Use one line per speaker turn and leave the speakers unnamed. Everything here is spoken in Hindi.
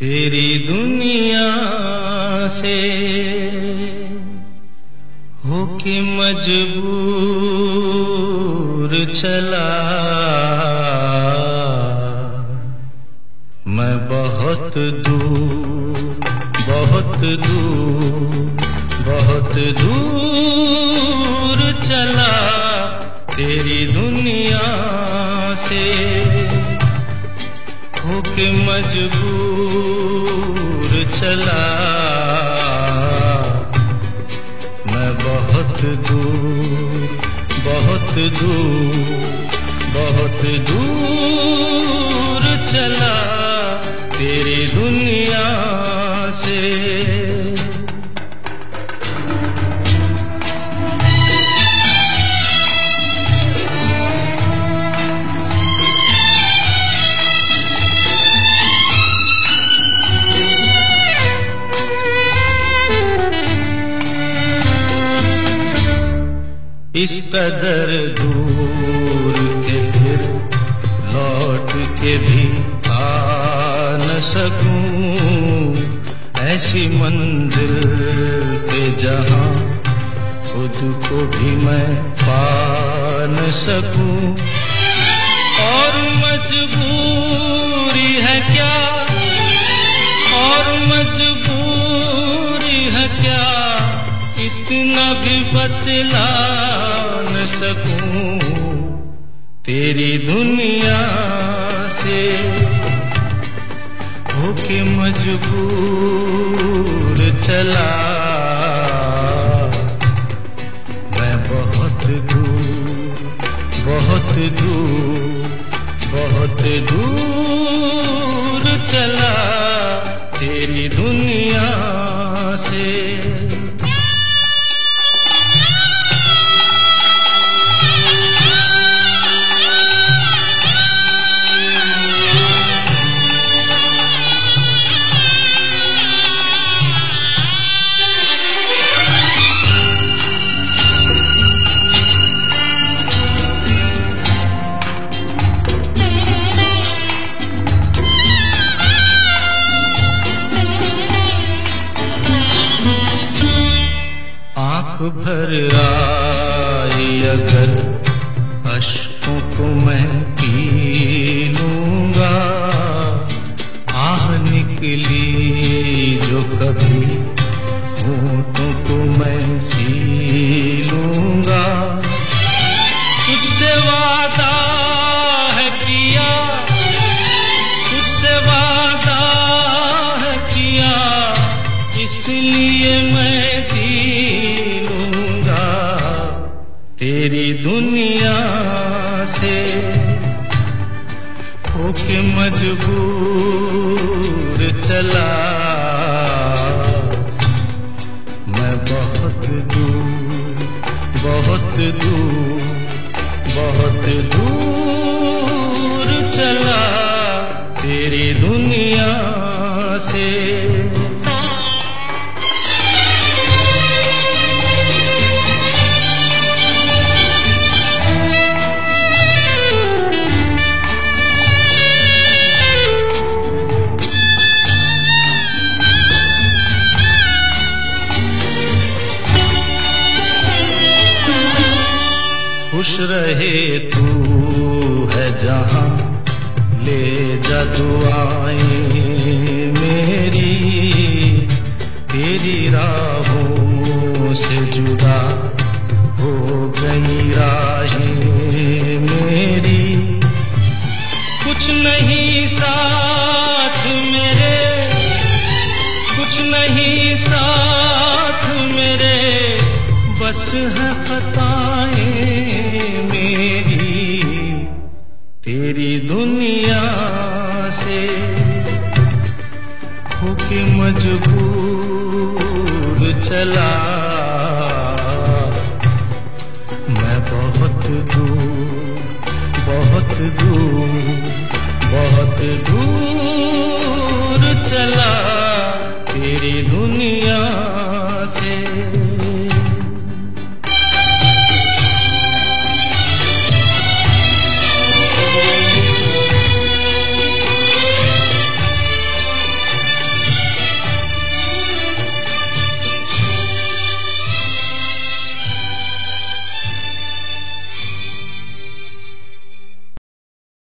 तेरी दुनिया से होके मजबूर चला। मैं बहुत दूर बहुत दूर बहुत दूर चला। तेरी दुनिया से होके मजबूर चला। मैं बहुत दूर बहुत दूर बहुत दूर चला तेरी दुनिया से। इस कदर दूर के फिर लौट के भी आ न सकूँ। ऐसी मंजिल पे जहाँ खुद को भी मैं पा न सकूँ। और मजबूरी भी बतला न सकूँ तेरी दुनिया से। होके मजबूर चला। मैं बहुत दूर बहुत दूर बहुत दूर चला तेरी दुनिया से। भर आई अगर दुनिया से होके मजबूर चला। मैं बहुत दूर बहुत दूर बहुत दूर चला। तेरी दुनिया से खुश रहे तू है जहाँ, ले जा दुआएँ मेरी, तेरी राहों से जुदा हो गई राहें मेरी। कुछ नहीं साथ मेरे, कुछ नहीं साथ मेरे, बस है खताएँ तेरी दुनिया से होके मजबूर चला। मैं बहुत दूर बहुत दूर